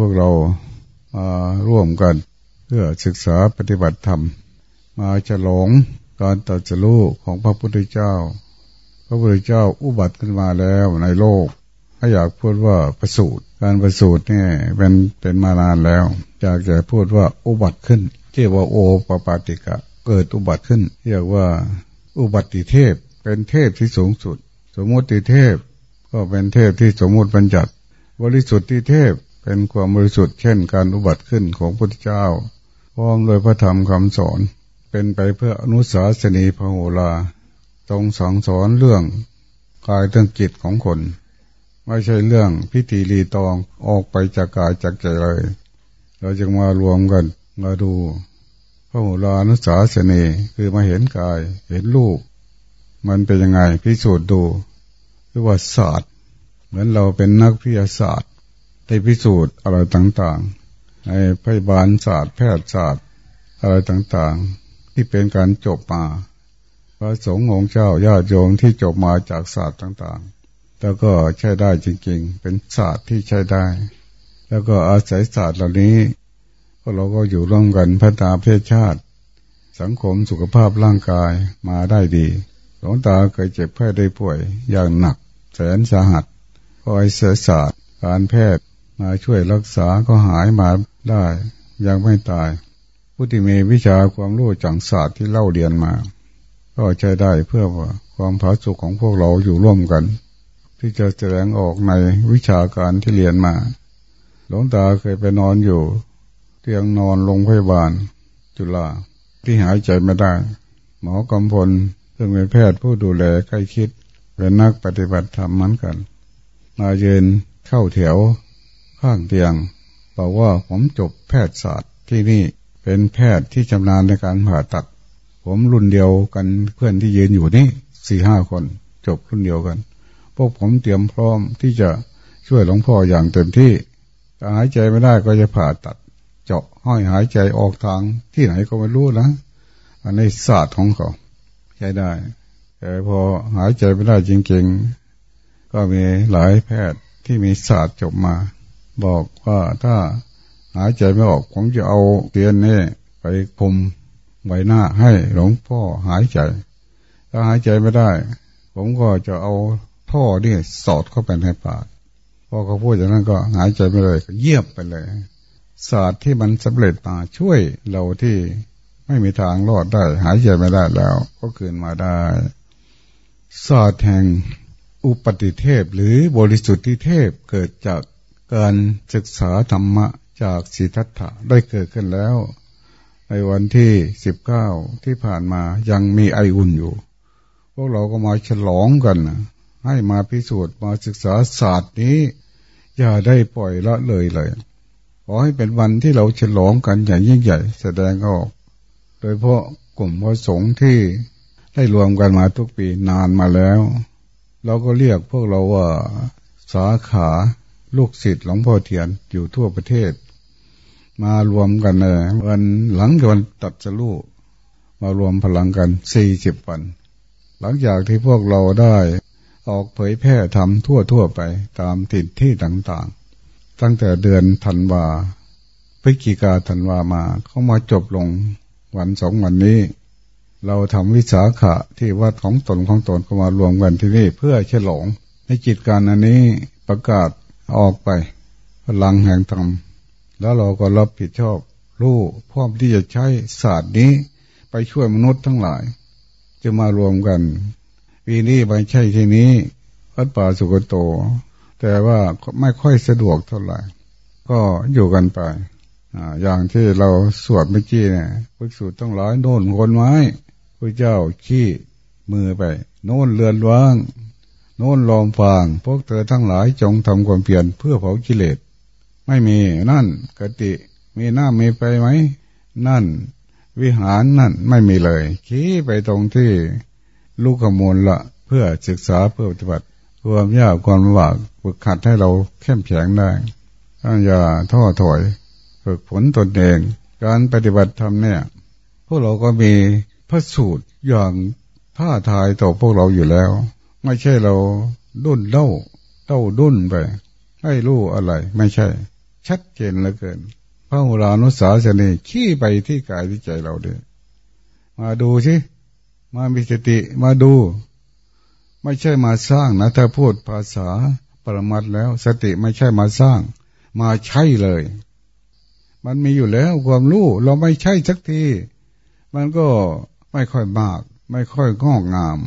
พวกเรามาร่วมกัน เพื่อศึกษาปฏิบัติธรรม มาฉลองการตัดสู้ของพระพุทธเจ้า พระพุทธเจ้าอุบัติขึ้นมาแล้วในโลกถ้าอยากพูดว่าประสูติการประสูติเนี่ยเป็นเป็นมานานแล้วอยากจะพูดว่าอุบัติขึ้นเรียกว่าโอปปาติกะ เกิดอุบัติขึ้น เรียกว่าอุบัติเทพเป็นเทพที่สูงสุด สมมติเทพก็เป็นเทพที่สมมติบัญญัติบริสุทธิเทพ เป็นความบริสุทธิ์เช่นการอุบัติขึ้นของพระพุทธเจ้าพร้อมโดยพระธรรมคำสอน เป็นไปเพื่ออนุสาสนีพระโหราตรงสังสอนเรื่องกายเรื่องจิตของคน ไม่ใช่เรื่องพิธีรีตองออกไปจากกายจากใจเลย เราจึงมารวมกันมาดูพระโหรานุสาสนีคือมาเห็นกายเห็นรูปมันเป็นยังไงพิสูจน์ดูหรือว่าศาสตร์ เหมือนเราเป็นนักพิทยาศาสตร์ ได้พิสูจน์อะไรต่างๆในพยาบาลศาสตร์แพทยศาสตร์อะไรต่างๆ ที่เป็นการจบมาพระสงฆ์องค์เจ้าญาติโยมที่จบมาจากศาสตร์ต่างๆ แล้วก็ใช้ได้จริงๆ เป็นศาสตร์ที่ใช้ได้ แล้วก็อาศัยศาสตร์เหล่านี้พวกเราก็อยู่ร่วมกันพัฒนาประเทศชาติ สังคมสุขภาพร่างกายมาได้ดี หลวงตาเคยเจ็บแพทย์ได้ป่วยอย่างหนัก แสนสาหัสคอยเสียศาสตร์ การแพทย์ มาช่วยรักษาก็หายมาได้ ยังไม่ตาย ผู้ที่มีวิชาความรู้จังศาสตร์ที่เล่าเรียนมา ก็ใช้ได้เพื่อความผาสุกของพวกเราอยู่ร่วมกัน ที่จะแสดงออกในวิชาการที่เรียนมา หลวงตาเคยไปนอนอยู่ เตียงนอนโรงพยาบาล จุฬาที่หายใจไม่ได้ หมอกำพลซึ่งเป็นแพทย์ผู้ดูแลใกล้คิดเป็นนักปฏิบัติธรรมเหมือนกัน มาเยืนเข้าแถว ข้างเตียงบอกว่าผมจบแพทยศาสตร์ที่นี่เป็นแพทย์ที่ชำนาญในการผ่าตัด ผมรุ่นเดียวกันเพื่อนที่ยืนอยู่นี่สี่ห้าคน จบรุ่นเดียวกัน พวกผมเตรียมพร้อมที่จะช่วยหลวงพ่ออย่างเต็มที่ถ้าหายใจไม่ได้ก็จะผ่าตัด เจาะห้อยหายใจออกทางที่ไหนก็ไม่รู้นะอันนี้ศาสตร์ของเขา ใช้ได้แต่พอหายใจไม่ได้จริง ๆ ก็มีหลายแพทย์ที่มีศาสตร์จบมา บอกว่าถ้าหายใจไม่ออกผมจะเอาเตียนนี่ไปคุมใบหน้าให้หลวงพ่อหายใจ ถ้าหายใจไม่ได้ ผมก็จะเอาท่อนี่สอดเข้าไปในปากพอเขาพูดอย่างนั้นก็หายใจไม่เลยเยียบไปเลย ศาสตร์ที่มันสำเร็จมาช่วยเราที่ไม่มีทางรอดได้ หายใจไม่ได้แล้ว ก็คืนมาได้ ศาสตร์แห่งอุปติเทพหรือบริสุทธิเทพเกิดจาก การศึกษาธรรมะจากสิทธัตถะได้เกิดขึ้นแล้ว ในวันที่สิบเก้าที่ผ่านมายังมีไออุ่นอยู่ พวกเราก็มาฉลองกัน ให้มาพิสูจน์มาศึกษาศาสตร์นี้ อย่าได้ปล่อยละเลยเลย ขอให้เป็นวันที่เราฉลองกันอย่างยิ่งใหญ่ แสดงออก โดยเพราะกลุ่มพระสงฆ์ที่ได้รวมกันมาทุกปีนานมาแล้ว เราก็เรียกพวกเราว่าสาขา ลูกศิษย์หลวงพ่อเทียนอยู่ทั่วประเทศ มารวมกันเลยวันหลังวันตัดสลูมารวมพลังกันสี่สิบวัน หลังจากที่พวกเราได้ออกเผยแพร่ทำทั่วทั่วไปตามถิ่นที่ต่างๆ ตั้งแต่เดือนธันวาพฤศจิกาธันวามาเขามาจบลงวันสองวันนี้ เราทำวิสาขะที่วัดของตนของตนก็มารวมกันที่นี่เพื่อฉลองในจิตการอันนี้ประกาศ ออกไปพลังแห่งธรรมแล้วเราก็รับผิดชอบรู้พร้อมที่จะใช้ศาสตร์นี้ไปช่วยมนุษย์ทั้งหลาย จะมารวมกันปีนี้ไม่ใช่ที่นี้วัดป่าสุกโต แต่ว่าไม่ค่อยสะดวกเท่าไหร่ก็อยู่กันไปอย่างที่เราสวดเมื่อกี้เนี่ยภิกษุต้องร้อยโน่นคนไม้พระเจ้าขี้มือไป โน่นเลือนว่าง โน่นลอมฟาง พวกเธอทั้งหลายจงทำความเพียรเพื่อเผากิเลส ไม่มีนั่นกติ มีหน้ามีไปไหม นั่น วิหารนั่นไม่มีเลยขี้ไปตรงที่ลูกขมูลละเพื่อศึกษาเพื่อปฏิบัติความยากความลำบากฝึกขัดให้เราเข้มแข็งได้ต้อย่าท้อถอย ฝึกฝนตนเอง การปฏิบัติธรรมเนี่ย พวกเราก็มีพระสูตรอย่างท่าทายต่อพวกเราอยู่แล้ว ไม่ใช่เราดุนเล่าเต้าดุนไปให้รู้อะไร ไม่ใช่ ชัดเจนเหลือเกินพระโหรานุสาสนีขี้ไปที่กายที่ใจเราเด้มาดูสิมามีสติมาดู ไม่ใช่มาสร้างนะ ถ้าพูดภาษาปรมัตแล้ว สติไม่ใช่มาสร้าง มาใช่เลย มันมีอยู่แล้วความรู้เราไม่ใช่สักที มันก็ไม่ค่อยมาก ไม่ค่อยงอกงาม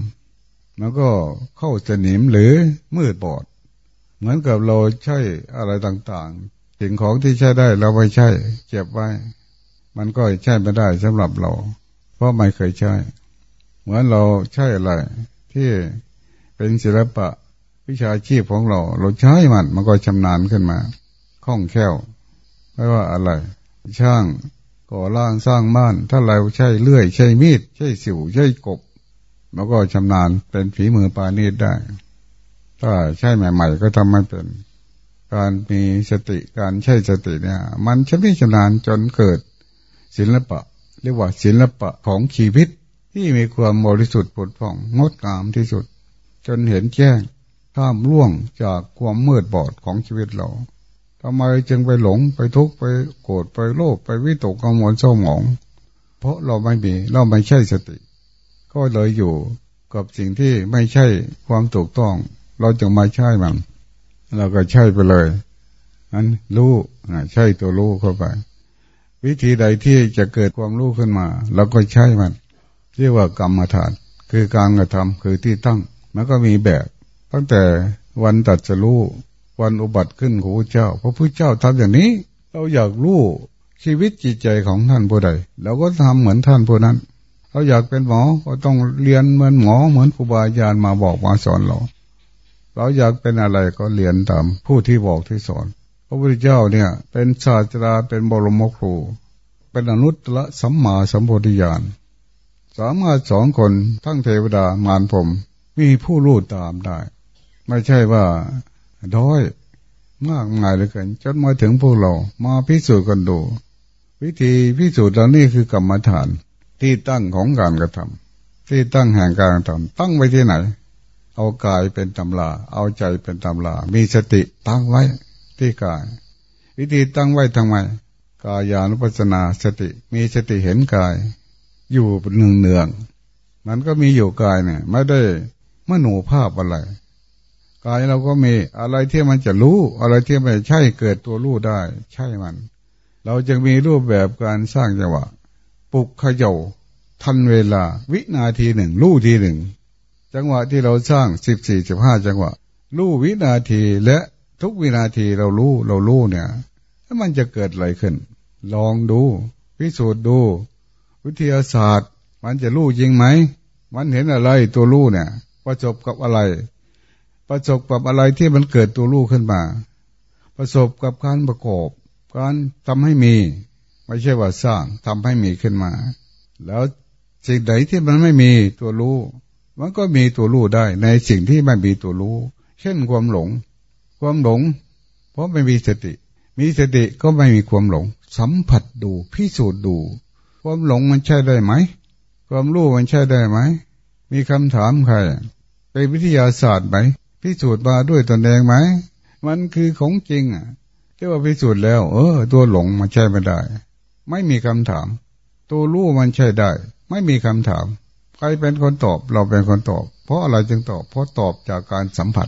แล้วก็เข้าสนิมหรือมืดบอด เหมือนกับเราใช้อะไรต่างๆ สิ่งของที่ใช้ได้เราไม่ใช่เก็บไว้ มันก็ใช้ไม่ได้สำหรับเรา เพราะไม่เคยใช้ เหมือนเราใช้อะไร ที่เป็นศิลปะวิชาชีพของเรา เราใช้มัน มันก็ชำนาญขึ้นมาคล่องแคล่ว ไม่ว่าอะไร ช่างก่อร่างสร้างบ้าน ถ้าเราใช้เลื่อย ใช้มีด ใช้สิวใช้กบ มันก็ชำนาญเป็นฝีมือปานีตได้ ถ้าใช่ใหม่ ๆ ก็ทำไม่เป็น การมีสติการใช้สติเนี่ย มันชำนิชำนาญจนเกิดศิลปะ เรียกว่าศิลปะของชีวิตที่มีความบริสุทธิ์ผุดผ่องงดงามที่สุด จนเห็นแจ้งข้ามล่วงจากความมืดบอดของชีวิตเราทำไมจึงไปหลงไปทุกข์ไปโกรธไปโลภไปวิตกกังวลเศร้าหมอง เพราะเราไม่มีเราไม่ใช่สติ ก็เลยอยู่กับสิ่งที่ไม่ใช่ความถูกต้อง เราจะมาใช่มันเราก็ใช่ไปเลยนั้นรู้ใช่ตัวรู้เข้าไป วิธีใดที่จะเกิดความรู้ขึ้นมาเราก็ใช่มัน เรียกว่ากรรมฐาน คือการกระทำคือที่ตั้งมันก็มีแบบ ตั้งแต่วันตัดจะรู้วันอุบัติขึ้นของพระเจ้าพระพุทธเจ้าทำอย่างนี้ เราอยากรู้ชีวิตจิตใจของท่านผู้ใดเราก็ทำเหมือนท่านผู้นั้น เราอยากเป็นหมอก็ต้องเรียนเหมือนหมอเหมือนครูบาอาจารย์มาบอกมาสอนเรา เราอยากเป็นอะไรก็เรียนตามผู้ที่บอกที่สอน พระพุทธเจ้าเนี่ย เป็นศาสตราเป็นบรมครู เป็นอนุตตรสัมมาสัมโพธิญาณสามารถสองคนทั้งเทวดามารผมมีผู้รู้ตามได้ ไม่ใช่ว่าด้อยมากมายเลยกันจนมาถึงพวกเรามาพิสูจน์กันดู วิธีพิสูจน์เหล่านี้คือกรรมฐาน ที่ตั้งของการกระทำที่ตั้งแห่งการกระทำตั้งไว้ที่ไหน เอากายเป็นตำลาเอาใจเป็นตำลามีสติตั้งไว้ที่กาย วิธีตั้งไว้ทำไม กายานุปัสนาสติ มีสติเห็นกาย อยู่เนืองเนืองมันก็มีอยู่กายเนี่ยไม่ได้มโนภาพอะไรกายเราก็มีอะไรที่มันจะรู้ อะไรที่ไม่ใช่เกิดตัวรู้ได้ ใช่มัน เราจึงมีรูปแบบการสร้างจังหวะ ปลุกขย่าทันเวลา วินาทีหนึ่งรู้ทีหนึ่ง จังหวะที่เราสร้างสิบสี่สิบห้าจังหวะรู้วินาทีและทุกวินาทีเรารู้เรารู้เนี่ยถ้ามันจะเกิดอะไรขึ้น ลองดู พิสูจน์ดู วิทยาศาสตร์ มันจะรู้จริงไหม มันเห็นอะไรตัวรู้เนี่ย ประสบกับอะไร ประสบกับอะไรที่มันเกิดตัวรู้ขึ้นมา ประสบกับการประกอบ การทำให้มี ไม่ใช่ว่าสร้างทำให้มีขึ้นมา แล้วสิ่งใดที่มันไม่มีตัวรู้ มันก็มีตัวรู้ได้ ในสิ่งที่ไม่มีตัวรู้ เช่นความหลง ความหลง เพราะไม่มีสติ มีสติก็ไม่มีความหลง สัมผัสดูพิสูจน์ดู ความหลงมันใช่ได้ไหม ความรู้มันใช่ได้ไหม มีคำถามใครเป็นวิทยาศาสตร์ไหมพิสูจน์มาด้วยตนเองไหมมันคือของจริงอะที่ว่าพิสูจน์แล้ว เออ ตัวหลงมันใช่ไม่ได้ ไม่มีคำถาม ตัวรู้มันใช่ได้ ไม่มีคำถาม ใครเป็นคนตอบ เราเป็นคนตอบ เพราะอะไรจึงตอบ เพราะตอบจากการสัมผัส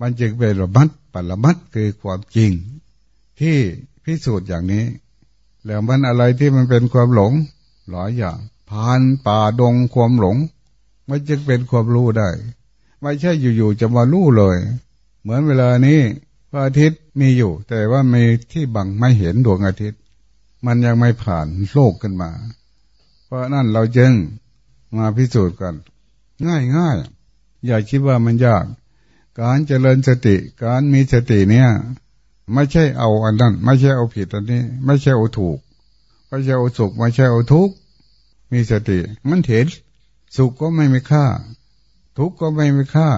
มันจึงเป็นระมัดปรมัดคือความจริง ที่พิสูจน์อย่างนี้ แล้วมันอะไรที่มันเป็นความหลงหลายอย่างผ่านป่าดงความหลง มันจึงเป็นความรู้ได้ ไม่ใช่อยู่ๆจะมารู้เลย เหมือนเวลานี้พระอาทิตย์มีอยู่ แต่ว่ามีที่บังไม่เห็นดวงอาทิตย์ มันยังไม่ผ่านโลกขึ้นมา เพราะนั่นเราจึงมาพิสูจน์กัน ง่ายง่ายอย่าคิดว่ามันยาก การเจริญสติ การมีสติเนี่ย ไม่ใช่เอาอันนั้น ไม่ใช่เอาผิดอันนี้ ไม่ใช่เอาถูก ไม่ใช่เอาสุข ไม่ใช่เอาทุกข์ มีสติ มันเห็นสุขก็ไม่มีค่า ทุกข์ก็ไม่มีค่า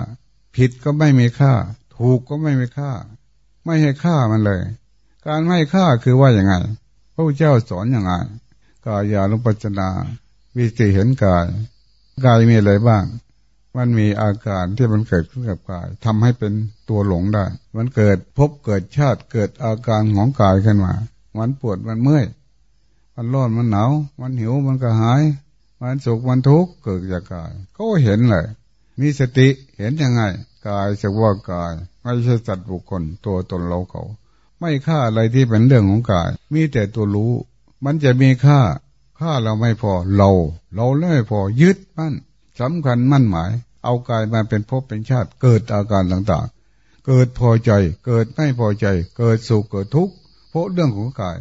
ผิดก็ไม่มีค่า ถูกก็ไม่มีค่า ไม่ให้ค่ามันเลย การไม่ค่าคือว่าอย่างไง พระพุทธเจ้าสอนอย่างไงกายาลุปัจนาวิจิเห็นกาย กายมีอะไรบ้าง มันมีอาการที่มันเกิดขึ้นกับกายทำให้เป็นตัวหลงได้ มันเกิดพบเกิดชาติเกิดอาการของกายขึ้นมา มันปวดมันเมื่อย มันร้อนมันหนาว มันหิวมันก็หาย มันสุขมันทุกข์เกิดจากกาย ก็เห็นเลย มีสติเห็นยังไง กายจะว่ากาย ไม่ใช่จัดบุคคลตัวตนเราเขา ไม่ค่าอะไรที่เป็นเรื่องของกาย มีแต่ตัวรู้ มันจะมีค่าค่าเราไม่พอเรา เราไม่พอยึดมั่นสำคัญมั่นหมาย เอากายมาเป็นภพเป็นชาติ เกิดอาการต่างๆ เกิดพอใจ เกิดไม่พอใจ เกิดสุขเกิดทุกข์เพราะเรื่องของกาย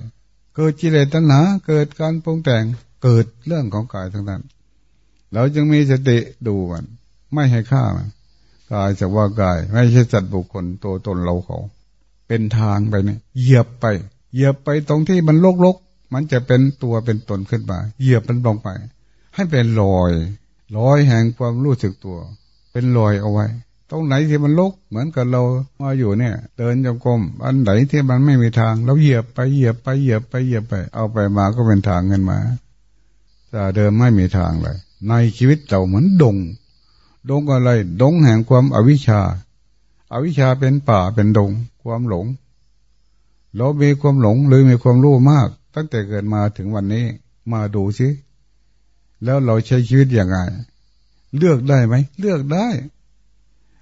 เกิดจิเลตัณหาเกิดการปรุงแต่งเกิดเรื่องของกายทั้งนั้น เราจึงมีสติดูมัน ไม่ให้ฆ่ามันกายจะว่ากาย ไม่ใช่จัดบุคคลตัวตนเราเขา เป็นทางไปเนี่ยเหยียบไป เหยียบไปตรงที่มันโลกๆ มันจะเป็นตัวเป็นตนขึ้นมา เหยียบมันลงไป ให้เป็นรอยรอยแห่งความรู้สึกตัว เป็นรอยเอาไว้ ตรงไหนที่มันลกเหมือนกับเรามาอยู่เนี่ย เดินจงกรมอันไหนที่มันไม่มีทางเราเหยียบไปเหยียบไปเหยียบไปเหยียบไป เอาไปมาก็เป็นทางเงินมาแต่เดิมไม่มีทางเลย ในชีวิตเราเหมือนดง ดงอะไร ดงแห่งความอวิชชาอาวิชชาเป็นป่าเป็นดง ความหลง เรามีความหลงหรือมีความรู้มาก ตั้งแต่เกิดมาถึงวันนี้มาดูสิแล้วเราใช้ชีวิตอย่างไรเลือกได้ไหมเลือกได้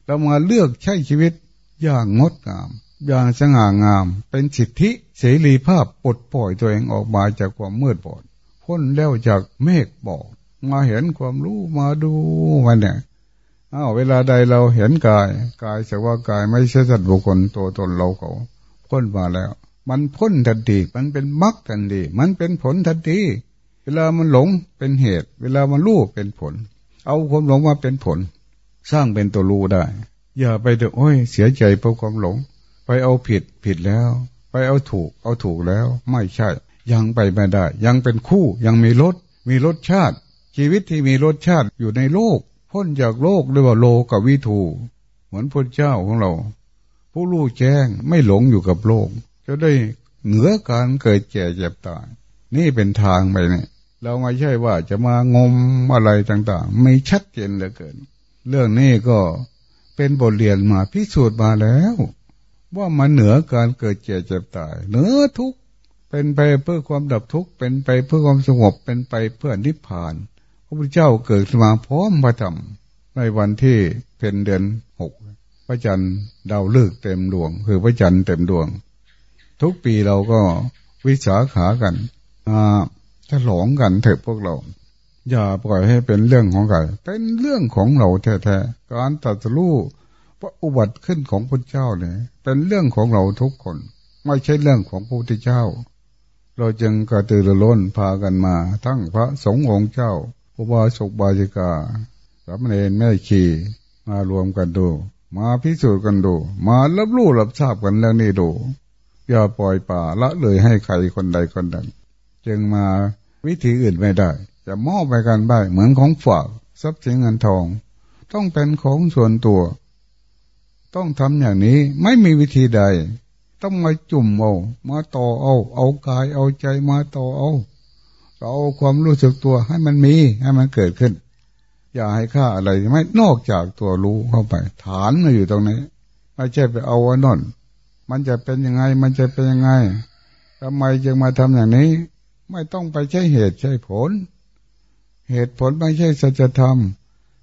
เรามาเลือกใช้ชีวิตอย่างงดงาม อย่างสง่างาม เป็นสิทธิเสรีภาพปลดปล่อยตัวเองออกมาจากความมืดบอดพ้นแล้วจากเมฆบอกมาเห็นความรู้มาดูมันเนี่ย อ้าวเวลาใดเราเห็นกาย กายจะว่ากายไม่ใช่สัตว์บุคคลตัวตนเราเขาพ้นมาแล้ว มันพ้นทันทีมันเป็นมรรคทันทีมันเป็นผลทันทีเวลามันหลงเป็นเหตุ เวลามันรู้เป็นผล เอาความหลงมาเป็นผล สร้างเป็นตัวรู้ได้ อย่าไปเดือดโอ้ยเสียใจเพราะความหลง ไปเอาผิดผิดแล้ว ไปเอาถูก เอาถูกแล้ว ไม่ใช่ ยังไปไม่ได้ ยังเป็นคู่ยังมีรสมีรสชาติ ชีวิตที่มีรสชาติอยู่ในโลก พ้นจากโลกเรียกว่าโลกวิถู เหมือนพระเจ้าของเรา ผู้รู้แจ้งไม่หลงอยู่กับโลก จะได้เหนือการเกิดแก่เจ็บตายนี่เป็นทางไปเนี่ยเราไม่ใช่ว่าจะมางมอะไรต่างๆ ไม่ชัดเจนเหลือเกิน เรื่องนี้ก็เป็นบทเรียนมาพิสูจน์มาแล้ว ว่ามันเหนือการเกิดเจ็บเจ็บตาย เหนือทุกเป็นไปเพื่อความดับทุกข์เป็นไปเพื่อความสงบเป็นไปเพื่อนิพพาน ระพุทธเจ้าเกิดมาพร้อมพระธรรมในวันที่เป็นเดือนหกพระจันทร์ดาวฤกษ์เต็มดวง คือพระจันทร์เต็มดวง ทุกปีเราก็วิสาขากันฉลองกันเถอะพวกเรา อย่าปล่อยให้เป็นเรื่องของใครเป็นเรื่องของเราแท้ๆการตัดสู้พระอุบัติขึ้นของพระเจ้าเนี่ยเป็นเรื่องของเราทุกคน ไม่ใช่เรื่องของพระพุทธเจ้า เราจึงกระตือรือร้นพากันมา ทั้งพระสงฆ์องค์เจ้า อุบาสกบาจิกาสามเณรแม่ชีมารวมกันดู มาพิสูจน์กันดู มารับรู้รับทราบกันเรื่องนี้ดู อย่าปล่อยป่าละเลยให้ใครคนใดคนหนึ่งจึงมาวิธีอื่นไม่ได้ จะมอบไปกันได้เหมือนของฝากทรัพย์สินเงินทอง ต้องเป็นของส่วนตัว ต้องทำอย่างนี้ไม่มีวิธีใด ต้องมาจุ่มเอา มาต่อเอา เอากายเอาใจมาต่อเอา เอาความรู้สึกตัวให้มันมีให้มันเกิดขึ้น อย่าให้ค่าอะไรไม่นอกจากตัวรู้เข้าไป ฐานมาอยู่ตรงนี้ไม่ใช่ไปเอาอันนั่นมันจะเป็นยังไง มันจะเป็นยังไงทำไมจึงมาทำอย่างนี้ ไม่ต้องไปใช้เหตุใช้ผล เหตุผลไม่ใช่สัจธรรม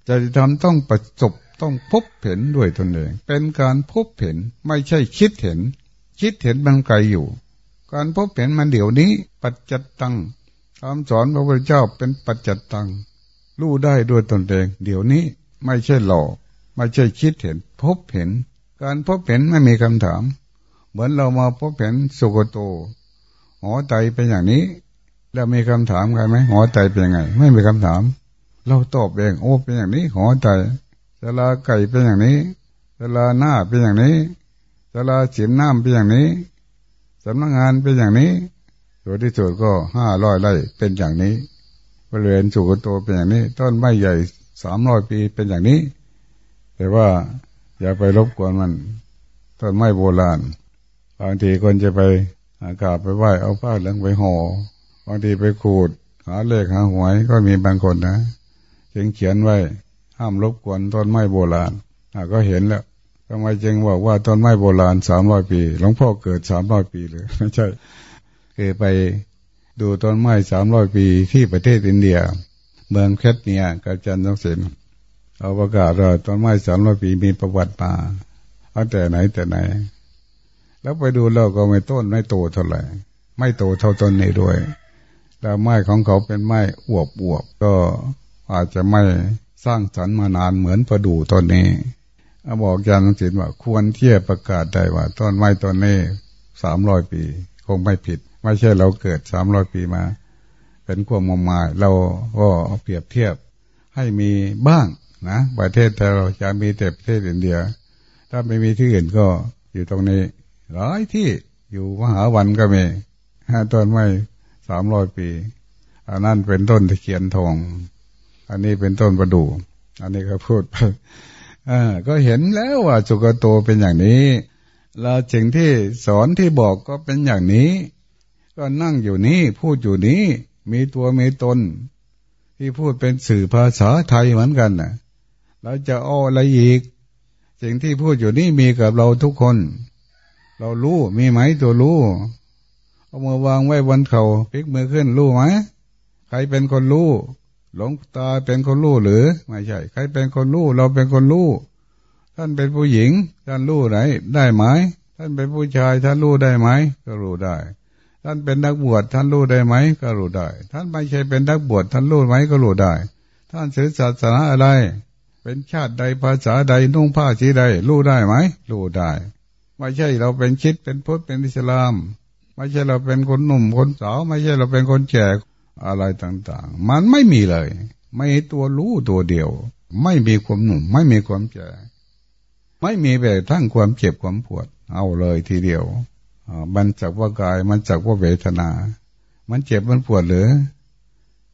สัจธรรมต้องประสบต้องพบเห็นด้วยตนเอง เป็นการพบเห็นไม่ใช่คิดเห็น คิดเห็นมันไกลอยู่ การพบเห็นมันเดี๋ยวนี้ ปัจจตัง คำสอนพระพุทธเจ้าเป็นปัจจัตตังรู้ได้ด้วยตนเอง เดี๋ยวนี้ไม่ใช่หลอกไม่ใช่คิดเห็น พบเห็น การพบเห็นไม่มีคำถาม เหมือนเรามาพบเห็นสุกโตหอใจเป็นอย่างนี้ แล้วมีคำถามกันไหมหัวใจเป็นยังไง ไม่มีคำถาม เราตอบเองโอ้เป็นอย่างนี้หัวใจเวลาไก่เป็นอย่างนี้เวลาหน้าเป็นอย่างนี้เวลาฉีมน้ำเป็นอย่างนี้สำนักงานเป็นอย่างนี้ ตัวที่สุดก็ห้าร้อยไร่เป็นอย่างนี้บริเวณสุกโตเป็นอย่างนี้ ต้นไม้ใหญ่สามร้อยปีเป็นอย่างนี้ แต่ว่าอย่าไปรบกวนมัน ต้นไม้โบราณบางทีคนจะไปอากาศไปไหว้เอาผ้าเหลืองไปห่อบางทีไปขูดหาเลขหาหวยก็มีบางคนนะจึงเขียนไว้ ห้ามรบกวนต้นไม้โบราณก็เห็นแล้วทำไมจึงบอกว่าต้นไม้โบราณสามร้อยปีหลวงพ่อเกิดสามร้อยปีเลยไม่ใช่ คือไปดูต้นไม้สามร้อยปีที่ประเทศอินเดีย เมืองแคทเนียกับจันทร์ศิลป์เอาประกาศว่าต้นไม้สามร้อยปีมีประวัติมาตั้งแต่ไหนแต่ไหน แล้วไปดูเราก็ไม่ต้นไม่โตเท่าไหร่ไม่โตเท่าต้นนี้ด้วยแล้วไม้ของเขาเป็นไม้อวบอวบก็อาจจะไม่สร้างสรรค์มานานเหมือนประดู่ต้นนี้บอกยานศิลว่าควรเทียบประกาศได้ว่าต้นไม้ต้นนี้สามร้อยปี คงไม่ผิด ไม่ใช่เราเกิดสามร้อยปีมา เป็นความมมาย เราก็เปรียบเทียบให้มีบ้างนะประเทศเราจะมีแต่ประเทศอินเดีย ถ้าไม่มีที่อื่นก็อยู่ตรงนี้หลายที่อยู่มหาวันก็มีต้นไม้สามร้อยปี อันนั้นเป็นต้นตะเคียนทอง อันนี้เป็นต้นประดู่อันนี้ก็พูดไปก็เห็นแล้วว่าสุกโตเป็นอย่างนี้เราจึงที่สอนที่บอกก็เป็นอย่างนี้ ก็นั่งอยู่นี้พูดอยู่นี้ มีตัวมีตน ที่พูดเป็นสื่อภาษาไทยเหมือนกันนะเราจะอ้ออะไรอีก สิ่งที่พูดอยู่นี้มีกับเราทุกคน เรารู้มีไหมตัวรู้เอามือวางไว้บนเขาพลิกมือขึ้นรู้ไหมใครเป็นคนรู้หลงตาเป็นคนรู้หรือไม่ใช่ ใครเป็นคนรู้เราเป็นคนรู้ท่านเป็นผู้หญิงท่านรู้ไหนได้ไหมท่านเป็นผู้ชายท่านรู้ได้ไหมก็รู้ได้ ท่านเป็นนักบวชท่านรู้ได้ไหมก็รู้ได้ ท่านไม่ใช่เป็นนักบวชท่านรู้ไหมก็รู้ได้ ท่านศึกศาสนาอะไร เป็นชาติใดภาษาใดนุ่งผ้าสีใดรู้ได้ไหมรู้ได้ไม่ใช่เราเป็นคิดเป็นพุทธเป็นอิสลาม ไม่ใช่เราเป็นคนหนุ่มคนสาวไม่ใช่เราเป็นคนแก่อะไรต่าง ๆ มันไม่มีเลย ไม่ตัวรู้ตัวเดียว ไม่มีความหนุ่ม ไม่มีความแก่ไม่มีแบบทั้งความเจ็บความปวด เอาเลยทีเดียว มันจากว่ากาย มันจากว่าเวทนา มันเจ็บมันปวดหรือ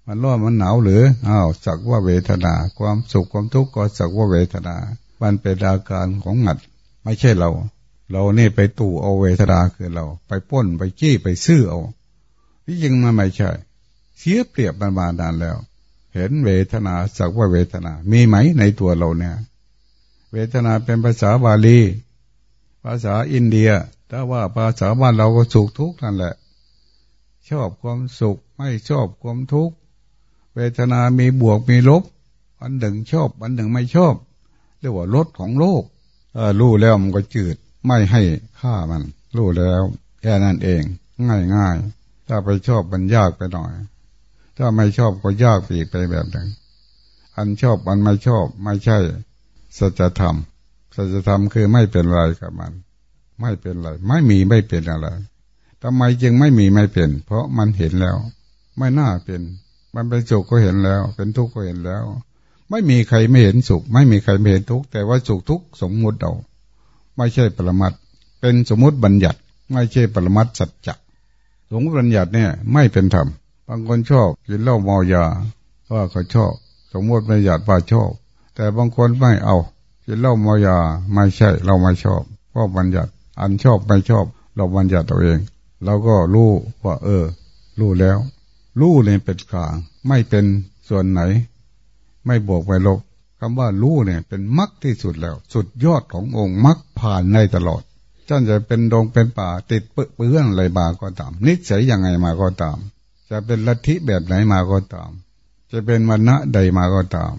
มันร้อนมันหนาวหรืออ้าวสักว่าเวทนา ความสุขความทุกข์ก็สักว่าเวทนา มันเป็นอาการของหงัด ไม่ใช่เรา เราเนี่ไปตู่เอาเวทนาคือเรา ไปป้นไปจี้ไปซื้อเอาที่จริงมันไม่ใช่ เสียเปรียบมันมานานแล้ว เห็นเวทนาสักว่าเวทนา มีไหมในตัวเราเนี่ย เวทนาเป็นภาษาบาลี ภาษาอินเดีย ถ้าว่าภาษาบ้านเราก็สุขทุกข์นั่นแหละ ชอบความสุขไม่ชอบความทุกข์เวทนามีบวกมีลบ อันหนึ่งชอบ อันหนึ่งไม่ชอบ เรียกว่ารสของโลกรู้แล้วมันก็จืด ไม่ให้ฆ่ามัน รู้แล้วแค่นั้นเอง ง่ายง่ายถ้าไปชอบมันยากไปหน่อย ถ้าไม่ชอบก็ยากปีกไปแบบหนึ่งอันชอบอันไม่ชอบ ไม่ใช่สัจธรรมสัจธรรมคือไม่เป็นไรกับมัน ไม่เป็นไรไม่มีไม่เป็นอะไรทำไมจึงไม่มีไม่เป็น เพราะมันเห็นแล้ว ไม่น่าเป็น มันเป็นสุขก็เห็นแล้ว เป็นทุกข์ก็เห็นแล้ว ไม่มีใครไม่เห็นสุข ไม่มีใครไม่เห็นทุกข์แต่ว่าสุขทุกข์สมมุติเอาไม่ใช่ปรมัตเป็นสมมติบัญญัติ ไม่ใช่ปรมัตสัจจะสมมติบัญญัติเนี่ย ไม่เป็นธรรมบางคนชอบกินเหล้าเมายาว่าเขาชอบ สมมติบัญญัติว่าชอบแต่บางคนไม่เอากินเหล้าเมายาไม่ใช่เราไม่ชอบเพราะบัญญัติ อันชอบไม่ชอบ เราบัญญัติตัวเองเราก็รู้ว่า เออ รู้แล้วรู้เนี่ยเป็นกลาง ไม่เป็นส่วนไหน ไม่บวกไม่ลบคำว่ารู้เนี่ย เป็นมรรคที่สุดแล้ว สุดยอดขององค์มรรคผ่านในตลอดท่านจะเป็นดงเป็นป่าติดเปื้อนอะไรมาก็ตาม นิสัยยังไงมาก็ตาม จะเป็นลัทธิแบบไหนมาก็ตาม จะเป็นมณะใดมาก็ตาม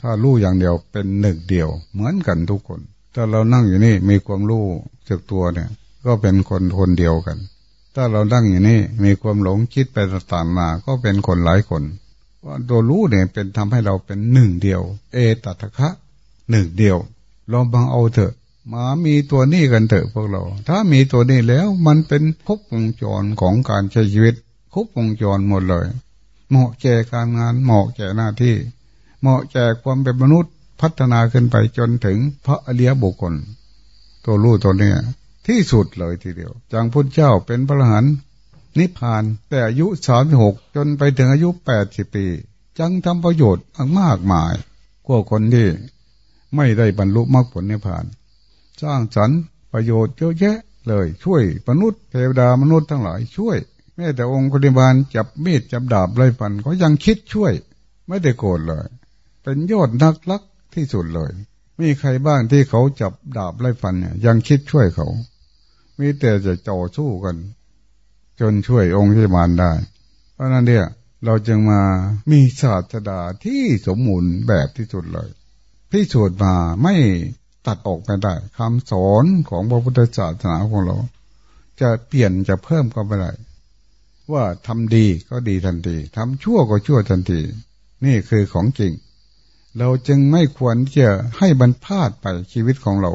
ถ้ารู้อย่างเดียวเป็นหนึ่งเดียว เหมือนกันทุกคน ถ้าเรานั่งอยู่นี่มีความรู้ สึกตัวเนี่ย ก็เป็นคนคนเดียวกัน ถ้าเรานั่งอยู่นี่มีความหลงคิดไปต่างๆมาก็เป็นคนหลายคนว่าตัวรู้เนี่ยเป็นทำให้เราเป็นหนึ่งเดียว เอตัทคะหนึ่งเดียวลองบังเอาเถอะมามีตัวนี้กันเถอะพวกเรา ถ้ามีตัวนี้แล้วมันเป็นครบวงจรของการใช้ชีวิตครบวงจรหมดเลย เหมาะแก่การงานเหมาะแก่หน้าที่ เหมาะแก่ความเป็นมนุษย์พัฒนาขึ้นไปจนถึงพระอริยบุคคล ตัวรู้ตัวเนี้ยที่สุดเลยทีเดียว จังพุทธเจ้าเป็นพระอรหันต์นิพพานแต่อายุสามหกจนไปถึงอายุแปดสิบปี จังทำประโยชน์มากมายกว่าคนที่ไม่ได้บรรลุมรรคผลนิพพาน สร้างสรรค์ประโยชน์เยอะแยะเลย ช่วยมนุษย์เทวดามนุษย์ทั้งหลายช่วย แม้แต่องค์ปฏิบาลจับมีดจับดาบไล่ฟันเขายังคิดช่วย ไม่ได้โกรธเลย เป็นยอดนักลักที่สุดเลย มีใครบ้างที่เขาจับดาบไล่ฟันเนี่ย ยังคิดช่วยเขา มีแต่จะจ่อสู้กัน จนช่วยองค์ที่มานได้ เพราะนั้นเนี่ย เราจึงมามีศาสดาที่สมมูรณ์แบบที่สุดเลยพิสูจน์มาไม่ตัดออกไปได้คำสอนของพระพุทธศาสนาของเรา จะเปลี่ยนจะเพิ่มก็ไม่ได้ว่าทำดีก็ดีทันทีทำชั่วก็ชั่วทันที นี่คือของจริง เราจึงไม่ควรจะให้บรรพาดไปชีวิตของเรา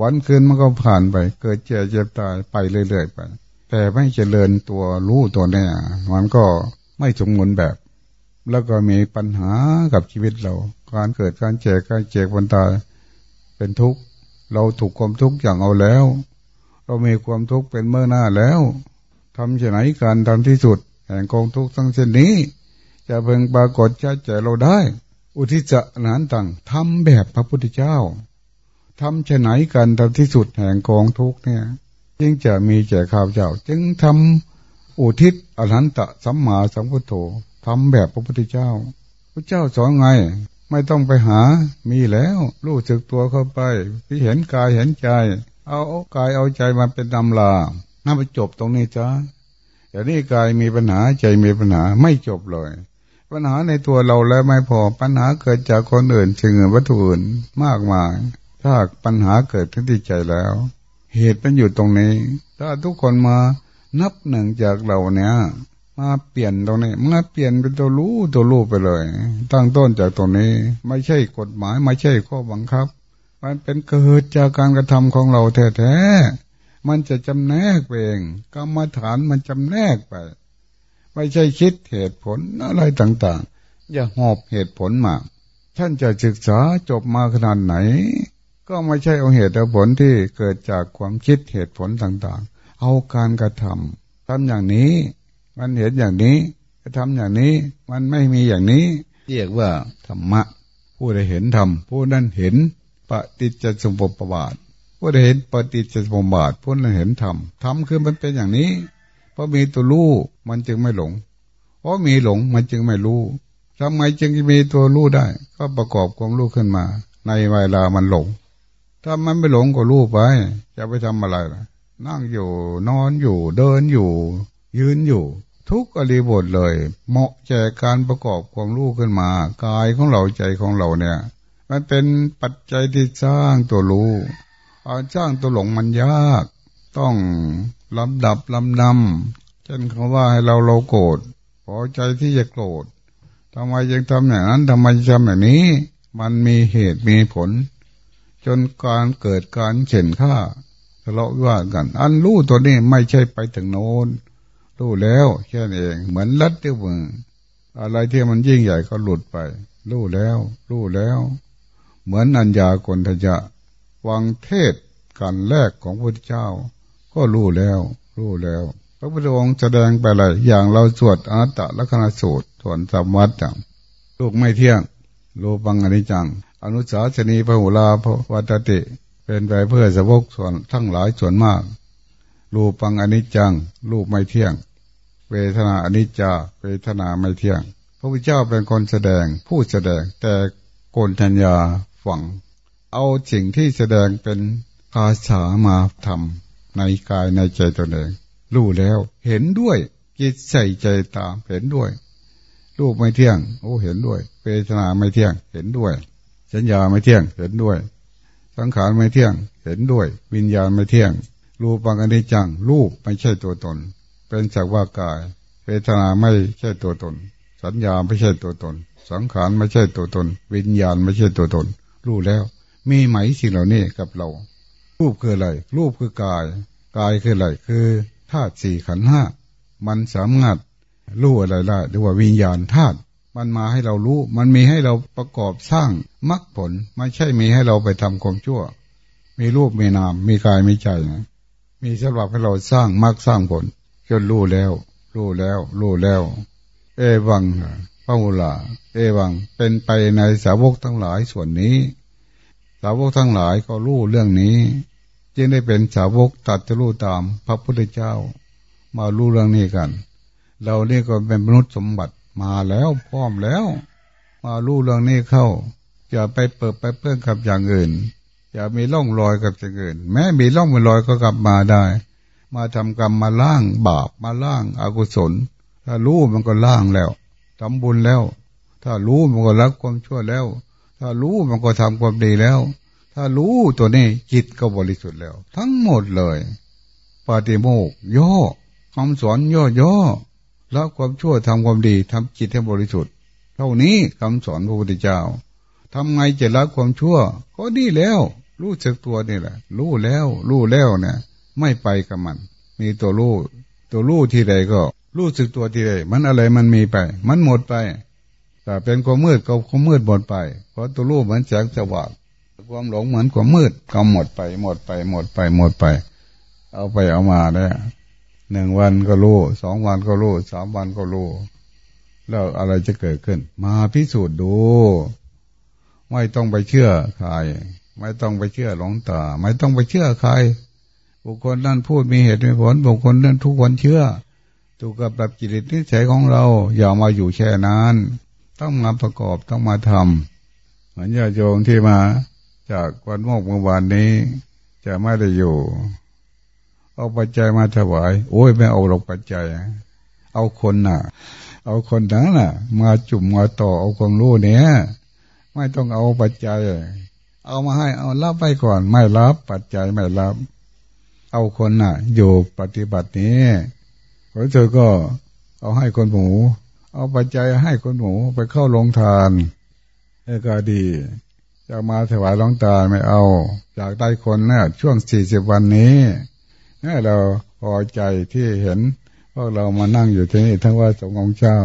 วันคืนมันก็ผ่านไป เกิดเจ็บเจ็บตายไปเรื่อยๆไป แต่ไม่เจริญตัวรู้ตัวเนี่ยมันก็ไม่สมบูรณ์แบบ แล้วก็มีปัญหากับชีวิตเรา การเกิดการเจ็บการเจ็บวันตายเป็นทุกข์เราถูกความทุกข์อย่างเอาแล้ว เรามีความทุกข์เป็นเมื่อหน้าแล้วทำจะไหนการทำที่สุดแห่งกองทุกข์ทั้งเช่นนี้ จะเพิ่งปรากฏชัดใจเราได้ อุทิศนานต่างทำแบบพระพุทธเจ้าทำจะไหนการทำที่สุดแห่งกองทุกเนี่ย จึงจะมีแจกข้าวเจ้า จึงทำอุทิศอรหันตะสัมมาสัมพุทโธทำแบบพระพุทธเจ้า พระเจ้าสอนไง ไม่ต้องไปหา มีแล้วรู้จึกตัวเข้าไปที่เห็นกายเห็นใจ เอากายเอาใจมาเป็นตำลาน่าไปจบตรงนี้จ้าแต่นี่กายมีปัญหาใจมีปัญหาไม่จบเลย ปัญหาในตัวเราแล้วไม่พอปัญหาเกิดจากคนอื่นสิ่งอื่นวัตถุอื่นมากมาย ถ้าปัญหาเกิดที่ใจแล้ว เหตุมันอยู่ตรงนี้ ถ้าทุกคนมานับหนึ่งจากเราเนี้ยมาเปลี่ยนตรงนี้มาเปลี่ยนเป็นตัวรู้ตัวรู้ไปเลย ตั้งต้นจากตรงนี้ ไม่ใช่กฎหมาย ไม่ใช่ข้อบังคับ มันเป็นเกิดจากการกระทำของเราแท้ๆมันจะจำแนกเองกรรมฐานมันจำแนกไป ไม่ใช่คิดเหตุผลอะไรต่าง ๆ อย่าหอบเหตุผลมาท่านจะศึกษาจบมาขนาดไหน ก็ไม่ใช่เอาเหตุผลที่เกิดจากความคิดเหตุผลต่างๆ เอาการกระทำทำอย่างนี้ มันเห็นอย่างนี้จะทำอย่างนี้ มันไม่มีอย่างนี้ เรียกว่าธรรมะ ผู้ใดเห็นธรรมผู้นั้นเห็นปฏิจจสมุปบาทผู้ใดเห็นปฏิจจสมุปบาทผู้นั้นเห็นธรรมธรรมคือมันเป็นอย่างนี้ เพราะมีตัวรู้มันจึงไม่หลง เพราะมีหลงมันจึงไม่รู้ทำไมจึงมีตัวรู้ได้ ก็ประกอบความรู้ขึ้นมา ในเวลามันหลง ถ้ามันไม่หลงก็รู้ไป จะไปทำอะไรล่ะ นั่งอยู่นอนอยู่ เดินอยู่ ยืนอยู่ ทุกอริบทเลย เหมาะแก่การประกอบความรู้ขึ้นมา กายของเราใจของเราเนี่ย มันเป็นปัจจัยที่สร้างตัวรู้อาจ้างตัวหลงมันยาก ต้อง ลำดับลำนำเช่นเขาว่าให้เราเราโกรธพอใจที่จะโกรธทำไมยังทำอย่างนั้นทำไมทำแบบนี้ มันมีเหตุมีผล จนการเกิดการเข็นฆ่าทะเลาะว่ากัน อันรู้ตัวนี้ไม่ใช่ไปถึงโน้นรู้แล้วแค่นี้นเองเหมือนลัดเตี้ยมืออะไรที่มันยิ่งใหญ่ก็หลุดไป รู้แล้ว รู้แล้ว เหมือนอัญญากนทยะวังเทศการแรกของพระพุทธเจ้า ก็รู้แล้ว รู้แล้ว พระพุทธองค์แสดงไปเลยอย่างเราสวดอนัตตลักษณสูตรส่วนสามวัดจังลูกไม่เที่ยงโลปังอนิจจัง อนุสาสนีพระหุลาพระวัตติ เป็นไปเพื่อสวกส่วนทั้งหลายส่วนมากรูปังอนิจจัง รูปไม่เที่ยง เวทนาอนิจจา เวทนาไม่เที่ยง พระพุทธเจ้าเป็นคนแสดง ผู้แสดง แต่โกนทัญญาฝัง เอาสิ่งที่แสดงเป็นภาษามาทำ ในกายในใจตัวเองรู้แล้วเห็นด้วยจิตใส่ใจตามเห็นด้วย รูปไม่เที่ยง โอ้เห็นด้วยเวทนาไม่เที่ยง เห็นด้วย สัญญาไม่เที่ยง เห็นด้วย สังขารไม่เที่ยง เห็นด้วย วิญญาณไม่เที่ยง รูปังอนิจจัง รูปไม่ใช่ตัวตน เป็นจากว่ากาย เวทนาไม่ใช่ตัวตน สัญญาไม่ใช่ตัวตน สังขารไม่ใช่ตัวตน วิญญาณไม่ใช่ตัวตน รู้แล้ว มีไหมสิ่งเหล่านี้กับเรา รูปคืออะไร รูปคือกาย กายคืออะไร คือธาตุสี่ขันห้า มันสามารถรู้อะไรได้เรียกว่าวิญญาณธาตุ มันมาให้เรารู้ มันมีให้เราประกอบสร้างมรรคผล ไม่ใช่มีให้เราไปทำความชั่ว มีรูปมีนาม มีกายมีใจนะ มีสำหรับให้เราสร้างมรรคสร้างผลจนรู้แล้ว รู้แล้ว รู้แล้ว เอวังพระมุลาเอวัง เป็นไปในสาวกทั้งหลายส่วนนี้ สาวกทั้งหลายก็รู้เรื่องนี้ จึงได้เป็นสาวกตัดจะรู้ตาม พระพุทธเจ้า มารู้เรื่องนี้กัน เรานี่ก็เป็นมนุษย์สมบัติมาแล้วพร้อมแล้ว มารู้เรื่องนี้เข้าอย่าไปเปิดไปเพื่อนกับอย่างอื่น อย่ามีร่องรอยกับอย่างอื่น แม้มีร่องมีรอยก็กลับมาได้ มาทำกรรมมาล่างบาปมาล่างอากุศล ถ้ารู้มันก็ล่างแล้วทำบุญแล้ว ถ้ารู้มันก็รักความชั่วแล้ว ถ้ารู้มันก็ทำความดีแล้ว ถ้ารู้ตัวนี้จิตก็บริสุทธิ์แล้ว ทั้งหมดเลยปฏิโมกย่อคำสอนย่อย่อละความชั่วทำความดีทำจิตให้บริสุทธิ์ เท่านี้คำสอนพระพุทธเจ้าทำไงจะละความชั่ว ก็ดีแล้ว รู้จักตัวนี่แหละ รู้แล้ว รู้แล้วเนี่ยไม่ไปกับมัน มีตัวรู้ตัวรู้ที่ใดก็ รู้สึกตัวที่ใดมันอะไรมันมีไป มันหมดไป แต่เป็นความมืดก็ความมืดหมดไป เพราะตัวรู้มือนแสงสว่าง ความหลงเหมือนความมืดก็หมดไป หมดไป หมดไป หมดไป เอาไปเอามาเนี่ยหนึ่งวันก็รู้สองวันก็รู้สามวันก็รู้แล้วอะไรจะเกิดขึ้น มาพิสูจน์ดู ไม่ต้องไปเชื่อใคร ไม่ต้องไปเชื่อหลงตา ไม่ต้องไปเชื่อใคร บุคคลนั้นพูดมีเหตุมีผล บุคคลนั้นทุกคนเชื่อถูกกับแบบจิตนิสัยของเรา อย่ามาอยู่แช่นานต้องมาประกอบต้องมาทำเหมือนญาโยมที่มา จากวันโมกเมื่อวานนี้ จะไม่ได้อยู่ เอาปัจจัยมาถวาย โอ้ยไม่เอาหรอกปัจจัย เอาคนน่ะ เอาคนนั้นน่ะ มาจุ่มมาต่อเอาความรู้เนี้ยไม่ต้องเอาปัจจัย เอามาให้เอารับไปก่อน ไม่รับปัจจัยไม่รับ เอาคนน่ะ อยู่ปฏิบัตินี้พระเธอก็เอาให้คนหมู เอาปัจจัยให้คนหมูไปเข้าลงทานเอก็ดี จะมาถวายลงตาไม่เอา อยากได้คนนะ่ช่วงสี่สิบวันนี้นี่เราพอใจที่เห็นพวกเรามานั่งอยู่ที่นี่ทั้งว่าสงฆ์เจ้า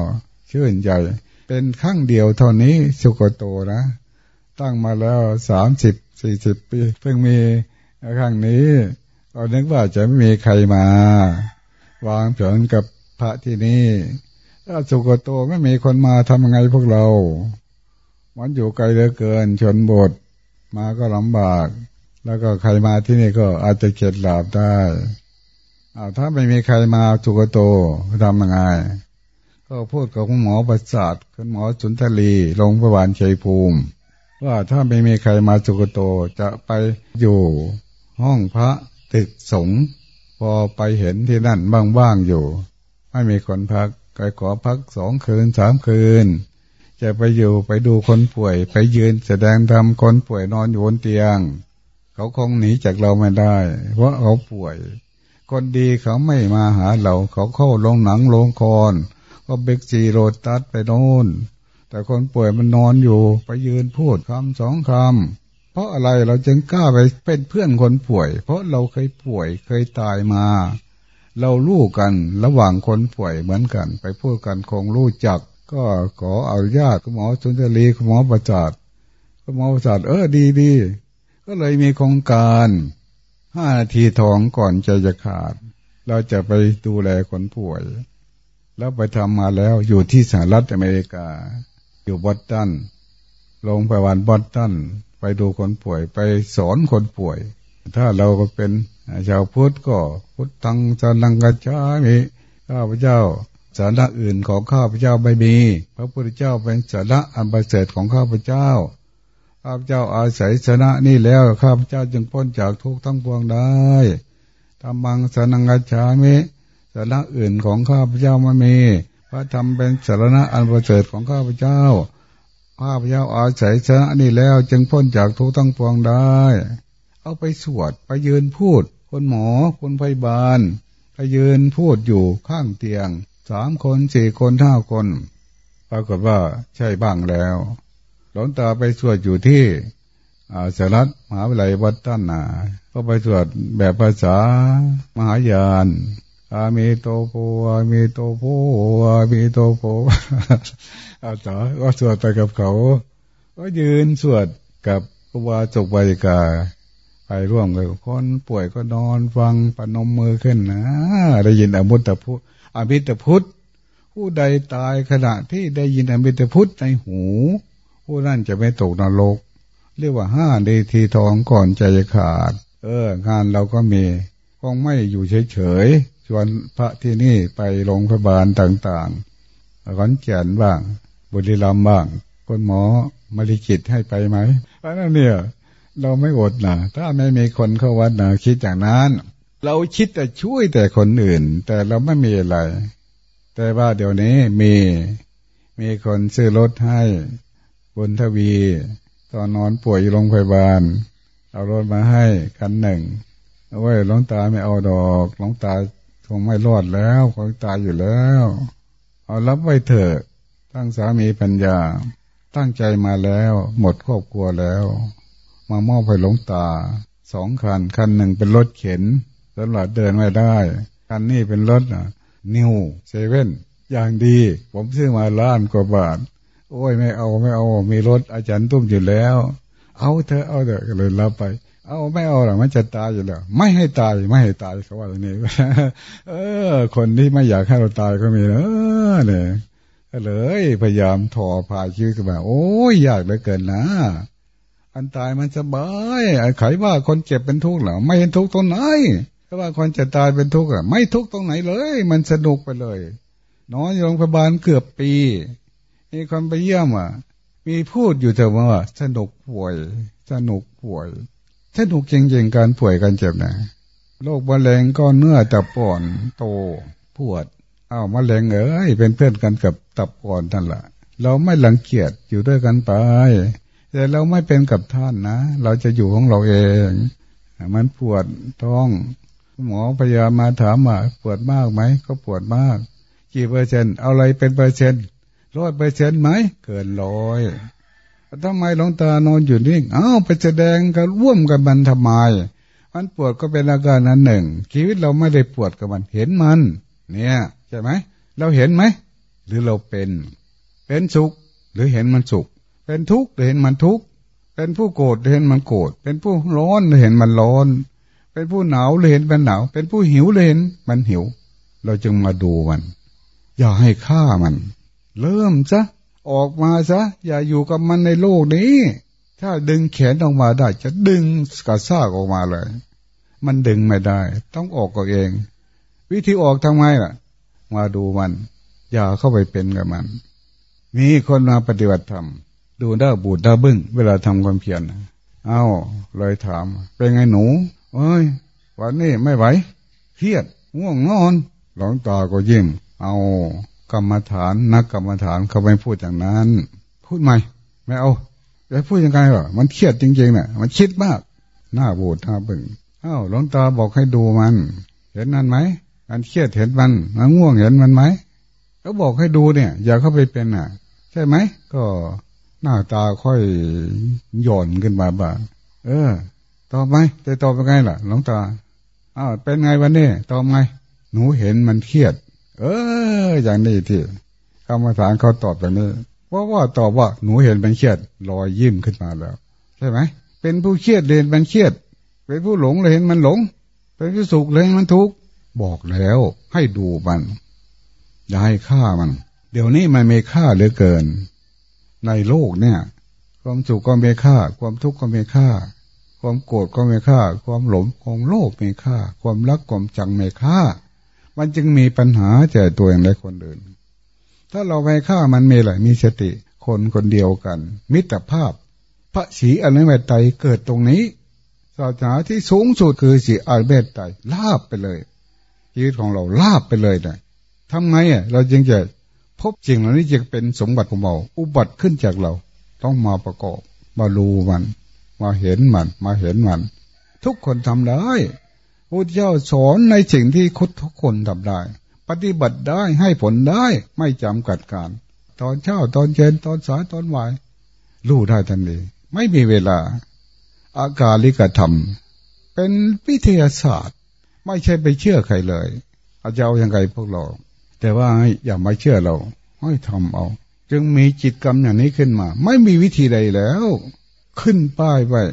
ชื่นใจ เป็นครั้งเดียวเท่านี้สุกโตนะ ตั้งมาแล้วสามสิบสี่สิบปีเพิ่งมีครั้งนี้ก็นึกว่าจะไม่มีใครมา วางแผนกับพระที่นี่ถ้าสุกโตไม่มีคนมาทำยังไงพวกเรา มันอยู่ไกลเหลือเกินชนบท มาก็ลำบาก แล้วก็ใครมาที่นี่ก็อาจจะเข็ดหลาบได้อาถ้าไม่มีใครมาสุกโตทำยังไงก็พูดกับคุณหมอประสาทคุณหมอสุนทรีโรงพยาบาลชัยภูมิ ว่าถ้าไม่มีใครมาสุกโตจะไปอยู่ห้องพระตึกสงพอไปเห็นที่นั่นบ้างๆอยู่ ไม่มีคนพักก็ขอพักสองคืนสามคืน จะไปอยู่ไปดูคนป่วย ไปยืนแสดงธรรมคนป่วยนอนอยู่บนเตียง เขาคงหนีจากเราไม่ได้ เพราะเขาป่วย คนดีเขาไม่มาหาเรา เขาเข้าลงหนังลงคอนก็เบกซีโรตัสไปโน่นแต่คนป่วยมันนอนอยู่ ไปยืนพูดคำสองคำเพราะอะไรเราจึงกล้าไปเป็นเพื่อนคนป่วย เพราะเราเคยป่วยเคยตายมา เรารู้กันระหว่างคนป่วยเหมือนกัน ไปพูดกันคงรู้จัก ก็ขอเอาญาติคุณหมอสุนทรีคุณหมอประจัดคุณหมอประจัดเออดีดีก็เลยมีโครงการห้านาทีทองก่อนใจจะขาด เราจะไปดูแลคนป่วย แล้วไปทำมาแล้วอยู่ที่สหรัฐอเมริกา อยู่บอสตันลงไปวันบอสตันไปดูคนป่วยไปสอนคนป่วย ถ้าเราก็เป็นชาวพุทธก็พุทธังสนังกัจจามิข้าพเจ้า สาระอื่นของข้าพเจ้าไม่มีพระพุทธเจ้าเป็นสาระอันประเสริฐของข้าพเจ้าข้าพเจ้าอาศัยชนะนี่แล้วข้าพเจ้าจึงพ้นจากทุกข์ทั้งปวงได้ธรรมังสนังกัจฉามิสาระอื่นของข้าพเจ้าไม่มีพระธรรมเป็นสาระอันประเสริฐของข้าพเจ้าข้าพเจ้าอาศัยชนะนี่แล้วจึงพ้นจากทุกข์ทั้งปวงได้ เอาไปสวดไปยืนพูด คนหมอคนพยาบาลไปยืนพูดอยู่ข้างเตียง สามคนสี่คนห้าคน ปรากฏว่าใช่บ้างแล้วหลวงตาไปสวดอยู่ที่สหรัฐมหาวิทยาลัยวัดต้นนาก็ไปสวดแบบภาษามหายานอามีโตโปอามีโตโปอามีโตโปอาจารย์ก็สวดไปกับเขา ก็ยืนสวดกับครูบาจุกบริกาไปร่วมกับคนป่วยก็นอนฟังปนมมือขึ้นนะ ได้ยินอมุตตพุท อมิตพุทธผู้ใดตายขณะที่ได้ยินอมิตพุทธในหู ผู้นั้นจะไม่ตกนรก เรียกว่าห้าเดทีทองก่อนใจขาด เออ งานเราก็มีคงไม่อยู่เฉยๆชวนพระที่นี่ไปโรงพยาบาลต่างๆขอนแก่นบ้าง บุรีรัมย์บ้างคนหมอมาริจิตให้ไปไหมเพราะนั้นเนี่ย เราไม่อดนะถ้าไม่มีคนเข้าวัดนะคิดอย่างนั้น เราคิดแต่ช่วยแต่คนอื่น แต่เราไม่มีอะไร แต่ว่าเดี๋ยวนี้มีมีคนซื้อรถให้บนทวี ตอนนอนป่วยอยู่โรงพยาบาล เอารถมาให้คันหนึ่งเอาไว้หลวงตาไม่เอาดอกหลวงตาคงไม่รอดแล้วคงตายอยู่แล้ว เอารับไว้เถอะตั้งสามีปัญญา ตั้งใจมาแล้ว หมดครอบครัวแล้ว มามอบให้หลวงตาสองคันคันหนึ่งเป็นรถเข็น สำหรับเดินไม่ได้คันนี้เป็นรถนิวเซเว่นอย่างดี ผมซื้อมาล้านกว่าบาท โอ้ยไม่เอาไม่เอา มีรถอาจารย์ตุ้มอยู่แล้ว เอาเธอเอาเถอะเลยรับไป เอาไม่เอาหรอกมันจะตายอยู่แล้ว ไม่ให้ตายไม่ให้ตายเขาว่าอย่างนี้เออ คนที่ไม่อยากให้เราตายก็มีเออเนี่ยเลยพยายามถอพาชีวิตขึ้นมาโอ้ยยากเหลือเกินนะอันตายมันสบายไขว่าคนเจ็บเป็นทุกข์หรอไม่เห็นทุกข์ตรงไหน ก็ว่าคนจะตายเป็นทุกข์อะ ไม่ทุกข์ตรงไหนเลย มันสนุกไปเลยนอนโรงพยาบาลเกือบปีมีคนไปเยี่ยมอะ มีพูดอยู่เถอะว่า สนุกป่วย สนุกป่วย สนุกจริงๆการป่วยการเจ็บนะโรคมะเร็งก็เนื้อตับป่อนโตปวดอ้าวมะเร็งเอ้ยเป็นเพื่อนกันกับตับอ่อนนั่นแหละเราไม่หลังเกียจอยู่ด้วยกันไป แต่เราไม่เป็นกับท่านนะ เราจะอยู่ของเราเอง มันปวดท้อง หมอพยามาถามว่าปวดมากไหม ก็ปวดมาก กี่เปอร์เซ็นต์เอาอะไรเป็นเปอร์เซ็นต์ร้อยเปอร์เซ็นต์ไหม เกินร้อยทำไมหลวงตานอนอยู่นิ่อ้าวไปแสดงกันร่วมกันมันทำไม มันปวดก็เป็นอาการนั้นหนึ่ง ชีวิตเราไม่ได้ปวดกับมัน เห็นมัน เนี่ย ใช่ไหม เราเห็นไหม หรือเราเป็น เป็นสุข หรือเห็นมันสุข เป็นทุกข์หรือเห็นมันทุกข์ เป็นผู้โกรธหรือเห็นมันโกรธ เป็นผู้ร้อนหรือเห็นมันร้อน เป็นผู้หนาวหรือเห็นมันหนาว เป็นผู้หิวหรือเห็นมันหิว เราจึงมาดูมัน อย่าให้ฆ่ามัน เริ่มซะออกมาซะ อย่าอยู่กับมันในโลกนี้ ถ้าดึงแขนออกมาได้ จะดึงกระซากออกมาเลย มันดึงไม่ได้ ต้องออกก็เอง วิธีออกทำไงล่ะ มาดูมัน อย่าเข้าไปเป็นกับมัน มีคนมาปฏิบัติธรรมดูด้าบูดด้าบึ้ง เวลาทำความเพียรเอาเลยถาม เป็นไงหนู เอ้ยวันนี้ไม่ไหวเครียดง่วงนอน หลวงตาก็ยิ้มเอากรรมฐานนักกรรมฐานเขาไม่พูดอย่างนั้น พูดใหม่ไม่เอาจะพูดยังไงวะมันเครียดจริงๆนะ่ะ มันคิดมากหน้าบูดหน้าบึ้งอ้าวหลวงตาบอกให้ดูมัน เห็นนั่นไหมมันเครียดเห็นมันมันง่วงเห็นมันไหมเขาบอกให้ดูเนี่ย อย่าเข้าไปเป็นอะ ใช่ไหมก็หน้าตาค่อยหย่อนขึ้นมาบ้างเออ ตอบไหมจะตอบยังไงล่ะหลวงตาอ้าวเป็นไงวันนี้ตอบไง หนูเห็นมันเครียด เออ อย่างนี้ที่กรรมฐานเขาตอบแบบนี้เพราะว่าตอบว่าหนูเห็นมันเครียดรอยยิ้มขึ้นมาแล้ว ใช่ไหมเป็นผู้เครียดเรียนมันเครียด เป็นผู้หลงเลยเห็นมันหลง เป็นผู้สุขเลยเห็นมันทุกข์บอกแล้วให้ดูมันอย่าให้ฆ่ามัน เดี๋ยวนี้มันไม่ฆ่าเหลือเกิน ในโลกเนี่ย ความสุขก็ไม่ฆ่า ความทุกข์ก็ไม่ฆ่า ความโกรธก็ไม่ฆ่า ความหลงความโลภไม่ฆ่า ความรักความจังไม่ฆ่า มันจึงมีปัญหาแก่ตัวเองและคนอื่น ถ้าเราไปฆ่ามันมีอะไรมีสติคนคนเดียวกัน มิตรภาพ พระศีอนุเมตไตรเกิดตรงนี้ศาสนาที่สูงสุดคือสีอนุเมตไตรลาบไปเลยชีวิตของเราลาบไปเลยนะทำไงอะเราจึงจะพบสิ่งเหล่านี้จะเป็นสมบัติของเราอุบัติขึ้นจากเรา ต้องมาประกอบมาดูมัน มาเห็นมัน มาเห็นมัน ทุกคนทำได้พระเจ้าสอนในสิ่งที่คุทุกคนทำได้ ปฏิบัติได้ให้ผลได้ไม่จำกัดการ ตอนเช้าตอนเย็นตอนสายตอนวายรู้ได้ทันทีไม่มีเวลา อากาลิกธรรม เป็นวิทยาศาสตร์ ไม่ใช่ไปเชื่อใครเลยอาจะเอาอย่างไรพวกเรา แต่ว่าอย่ามาเชื่อเราให้ทำเอา จึงมีจิตกรรมอย่างนี้ขึ้นมา ไม่มีวิธีใดแล้ว ขึ้นป้ายไว้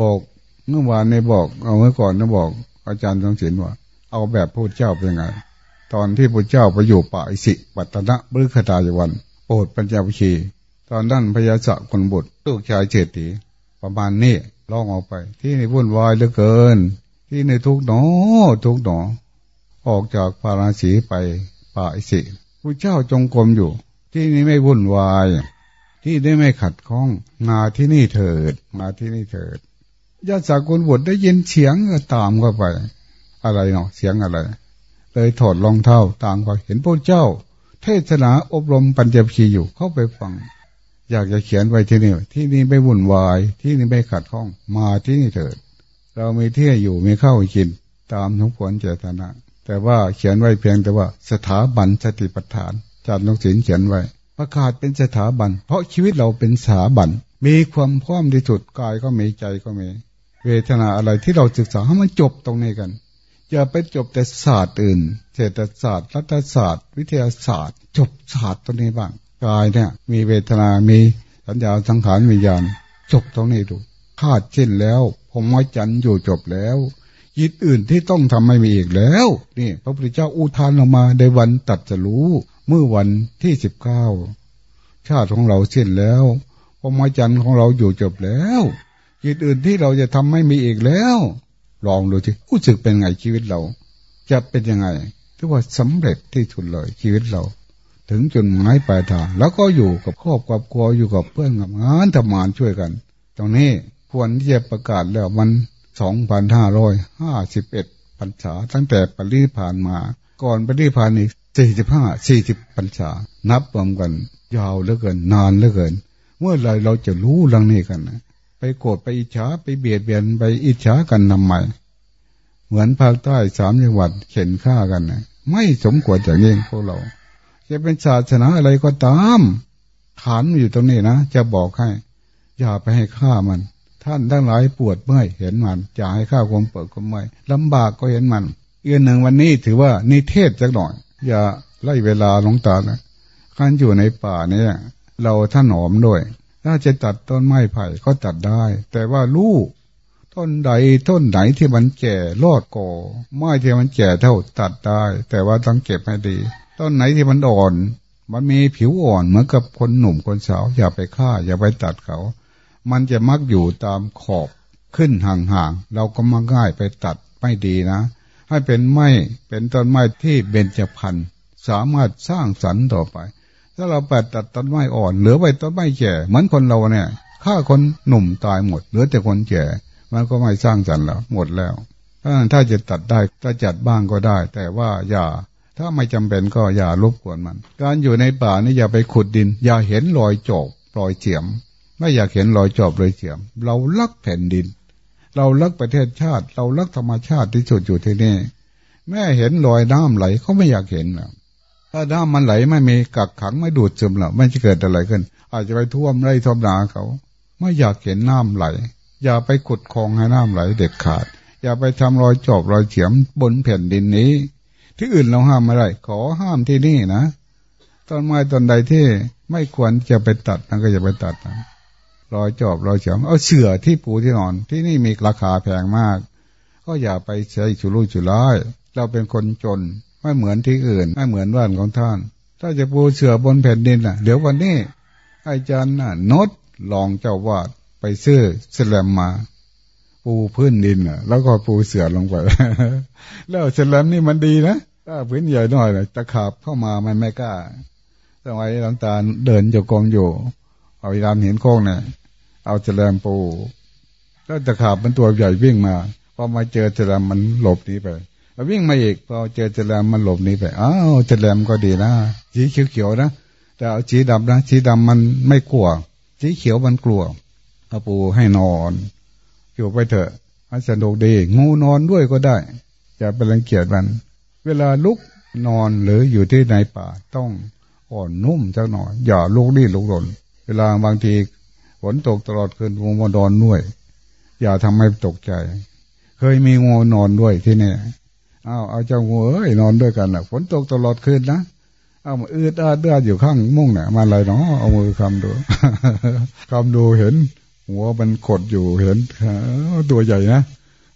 บอกเมื่อวานในบอก เอาเมื่อก่อนนะบอก อาจารย์ทรงศิลว่า เอาแบบพระเจ้าเป็นไง ตอนที่พระเจ้าไปอยู่ป่าอิสิปัตนะบริขตายวันโปรดปัญญาวิชี ตอนนั้นพญาสะคนบุตรลูกชายเจติประมาณนี้ล่องออกไป ที่นี่วุ่นวายเหลือเกิน ที่ในทุกหนอทุกหนอ ออกจากพาราสีไปป่าอิสิผู้เจ้าจงกรมอยู่ ที่นี้ไม่วุ่นวาย ที่ได้ไม่ขัดข้องมาที่นี่เถิด มาที่นี่เถิดญาติสากลบทได้ยินเสียงก็ตามเข้าไป อะไรเนาะเสียงอะไร เลยถอดรองเท้าต่ามไปเห็นพระเจ้า เทศนาอบรมปัญจพีอยู่เข้าไปฟัง อยากจะเขียนไว้ที่นี่ ที่นี่ไม่วุ่นวาย ที่นี่ไม่ขัดข้อง มาที่นี่เถิด เรามีที่อยู่มีข้าวกิน ตามทุกผลเจตนาแต่ว่าเขียนไว้เพียงแต่ว่าสถาบันสติปัฏฐานจารย์นกศิลเขียนไว้ ประกาศเป็นสถาบัน เพราะชีวิตเราเป็นสถาบัน มีความพร้อมที่สุดกายก็มีใจก็มี เวทนาอะไรที่เราศึกษาให้มันจบตรงนี้กัน อย่าไปจบแต่ศาสตร์อื่น เศรษฐศาสตร์รัฐศาสตร์ วิทยาศาสตร์ จบศาสตร์ตัวนี้บ้าง กายเนี่ย มีเวทนา มีสัญญาสังขารวิญญาณ จบตรงนี้ดูคาดเช่นแล้ว ผมว่าจันอยู่จบแล้วยิตอื่นที่ต้องทำไม่มีอีกแล้ว นี่ พระพุทธเจ้าอุทานออกมาในวันตัดจะรู้ เมื่อวันที่สิบเก้าชาติของเราสิ้นแล้วพรหมจรรย์ของเราอยู่จบแล้วยิตอื่นที่เราจะทำไม่มีอีกแล้ว ลองดูที่รู้สึกเป็นไงชีวิตเรา จะเป็นยังไงที่ว่าสำเร็จที่สุดเลยชีวิตเรา ถึงจนหมายปลายทางแล้วก็อยู่กับครอบครัวอยู่กับเพื่อนกับงานทำงานช่วยกัน ตรงนี้ควรที่จะประกาศแล้วมันสองพันห้าร้อยห้าสิบเอ็ดพรรษาตั้งแต่ปริผ่านมา ก่อนปริผ่านอีก สี่สิบห้าสี่สิบพรรษา นับรวมกัน ยาวเหลือเกิน นานเหลือเกิน เมื่อไรเราจะรู้เรื่องนี้กันนะไปโกรธไปอิจฉาไปเบียดเบียนไปอิจฉากันทำไมเหมือนภาคใต้สามจังหวัดเข็นฆ่ากันนะไม่สมควรอย่างยิ่งพวกเรา จะเป็นศาสนาอะไรก็ตามฐานอยู่ตรงนี้นะจะบอกให้ อย่าไปให้ฆ่ามัน ท่านทั้งหลายปวดเมื่อยเห็นมันจะให้ข้าความปวดความเมื่อยลำบากก็เห็นมันเอื่นหนึ่งวันนี้ถือว่านิเทศจักหน่อย อย่าไล่เวลาลงตานะการอยู่ในป่าเนี่ย เราท่านหอมด้วย ถ้าจะตัดต้นไม้ไผ่ก็ตัดได้ แต่ว่าลูกต้นใดต้นไหนที่มันแก่รอดก่อไม้ที่มันแก่เท่าตัดได้ แต่ว่าต้องเก็บให้ดี ต้นไหนที่มันอ่อน มันมีผิวอ่อนเหมือนกับคนหนุ่มคนสาว อย่าไปฆ่า อย่าไปตัดเขา มันจะมักอยู่ตามขอบขึ้นห่างๆ เราก็มาง่ายไปตัดไม่ดีนะ ให้เป็นไม้เป็นต้นไม้ที่เบญจพรรณสามารถสร้างสรรค์ต่อไปถ้าเราแปดตัดต้นไม้อ่อนเหลือไว้ต้นไม้แก่เหมือนคนเราเนี่ยฆ่าคนหนุ่มตายหมดเหลือแต่คนแก่มันก็ไม่สร้างสรรค์แล้วหมดแล้วถ้าจะตัดได้ก็จัดบ้างก็ได้ แต่ว่าอย่า ถ้าไม่จำเป็นก็อย่ารบกวนมัน การอยู่ในป่านี่อย่าไปขุดดิน อย่าเห็นรอยจอบรอยเฉียม ไม่อยากเห็นรอยจอบรอยเฉียม เราลักแผ่นดิน เราลักประเทศชาติ เราลักธรรมชาติที่สุดอยู่ที่นี่แม่เห็นรอยน้ำไหลเขาไม่อยากเห็นนะถ้าน้ำมันไหลไม่มีกักขังไม่ดูดซึมหรอกไม่จะเกิดอะไรขึ้น อาจจะไปท่วมไร่ท่วมนาเขา ไม่อยากเห็นน้ำไหล อย่าไปขุดคลองให้น้ำไหลเด็ดขาด อย่าไปทำรอยจอบรอยเฉียมบนแผ่นดินนี้ ที่อื่นเราห้ามไม่ได้ขอห้ามที่นี่นะต้นไม้ต้นใดที่ไม่ควรจะไปตัดนั่นก็อย่าไปตัดนะ รอยจอบรอยเฉียมเอาเสื่อที่ปูที่นอน ที่นี่มีราคาแพงมาก ก็อย่าไปใช้ชุลุ่ยชุร้าย เราเป็นคนจนไม่เหมือนที่อื่น ไม่เหมือนบ้านของท่าน ถ้าจะปูเสื่อบนแผ่นดินน่ะ เดี๋ยววันนี้อาจารย์น่ะนดลองเจ้าวาดไปซื้อสแลมมา ปูพื้นดินน่ะ แล้วก็ปูเสื่อลงไปแล้วสแลมนี่มันดีนะถ้าพื้นใหญ่หน่อยนะตะขาบเข้ามามันไม่กล้าสมัยหลังตาเดินอยู่กองอยู่ เอายามเห็นโค้งเนี่ยเอาเจริญปูแล้วตะขาบมันตัวใหญ่วิ่งมาพอมาเจอเจริญมันหลบหนีไปวิ่งมาอีกพอเจอเจริญมันหลบหนีไปอ้าวเจริญก็ดีนะสีเขียวๆนะแต่เอาสีดำนะสีดำมันไม่กลัวสีเขียวมันกลัวเอาปูให้นอนอยู่ไปเถอะมันสนุกดีงูนอนด้วยก็ได้อย่าไปรังเกียจมัน เวลาลุกนอนหรืออยู่ที่ในป่าต้องอ่อนนุ่มจักหน่อยอย่าลุกดิ้นลุกหล่น เวลาบางทีฝนตกตลอดคืนงูมานอนด้วย อย่าทำให้ตกใจ เคยมีงูนอนด้วยที่นี่อ้าวเอาเจ้างูเอ้ยนอนด้วยกันนะฝนตกตลอดคืนนะเอามาอืดอาดเดือดอยู่ข้างมุ้งเนี่ยมาอะไรเนาะเอามือคำดูคำดูเห็น หัวมันขดอยู่เห็นตัวใหญ่นะ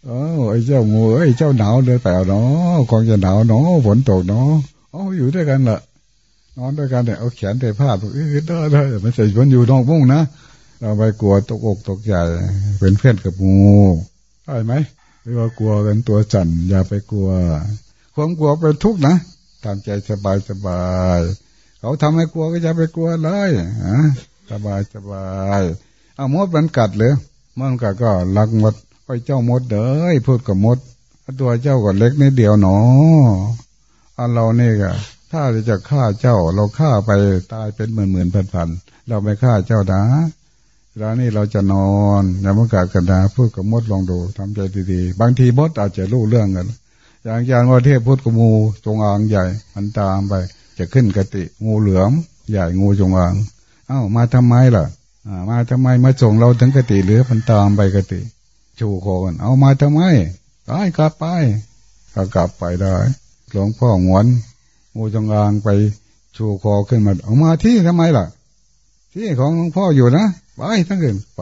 เออไอ้เจ้างูไอ้เจ้าหนาวเลยแต่เนาะคงจะหนาวเนาะฝนตกเนาะอ๋ออยู่ด้วยกันแหละ นอนด้วยกันเนี่ยเอาแขนเตะผ้าเออได้ได้ไม่ใช่คนอยู่นอกมุ้งนะเราไปกลัวตกอกตกใจเป็นเพื่อนกับงูใช่ไหมหรือว่ากลัวกันตัวจันอย่าไปกลัว ความกลัวเป็นทุกข์นะทำใจสบายสบายเขาทำให้กลัวก็อย่าไปกลัวเลยฮะสบายสบายเอามดมันกัดเลยมันกัดก็ลักมดไปเจ้ามดเด้อพูดกับมดตัวเจ้าก็เล็กนิดเดียวหนออันเราเนี่ยก็ ถ้าจะฆ่าเจ้าเราฆ่าไปตายเป็นหมื่นหมื่นพันพันเราไม่ฆ่าเจ้านะแล้วนี่เราจะนอนอย่ามกัดกันนะพูดกับมดลองดูทำใจดีๆ บางทีมดอาจจะรู้เรื่องกัน อย่างอาจารย์ว่าเทพพุทธกมูจงอางใหญ่ มันตามไป จะขึ้นกติงูเหลือม ใหญ่งูจงอาง เอ้ามาทำไมล่ะมาทำไมมาส่งเราถึงกติหรือมันตามไปกติชูโคนเอามาทำไมไปกลับไปก็กลับไปได้หลวงพ่อหวน งูจงอางไปชูคอขึ้นมาเอามาที่ทำไมล่ะ ที่ของหลวงพ่ออยู่นะไปทั้งคืนไป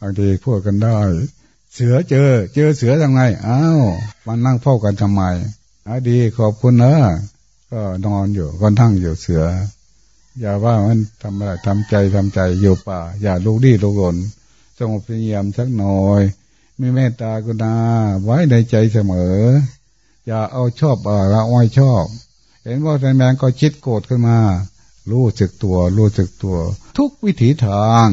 บางทีพูดกันได้ เสือเจอ เจอเสือทำไงอ้าวมันนั่งเฝ้ากันทำไมอาดีขอบคุณนะก็นอนอยู่ก็นั่งอยู่เสือ อย่าว่ามันทำอะไรทำใจทำใจอยู่ป่า อย่าลูกดีลูกหลนสงบเงียมสักหน่อยมีเมตตากุณาไว้ในใจเสมอ อย่าเอาชอบเอาละไว้ชอบ เห็นว่าแมงก็ชิดโกรธขึ้นมารู้จึกตัว รู้จึกตัว ทุกวิถีทาง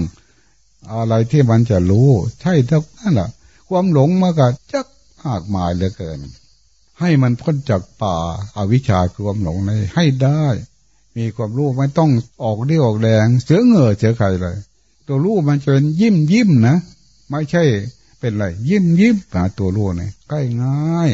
อะไรที่มันจะรู้ ใช่ทั้งนั้นแหละความหลงมากับจักหากหมายเหลือเกิน ให้มันพ้นจากป่าอาวิชชาคือความหลงในให้ได้ มีความรู้ไม่ต้องออกเรี่ยวออกแรงเสือเงอเสือใครเลย ตัวรู้มันจะเป็นยิ้มยิ้มนะ ไม่ใช่เป็นไร ยิ้มยิ้มหาตัวรู้เนี่ยใกล้ง่าย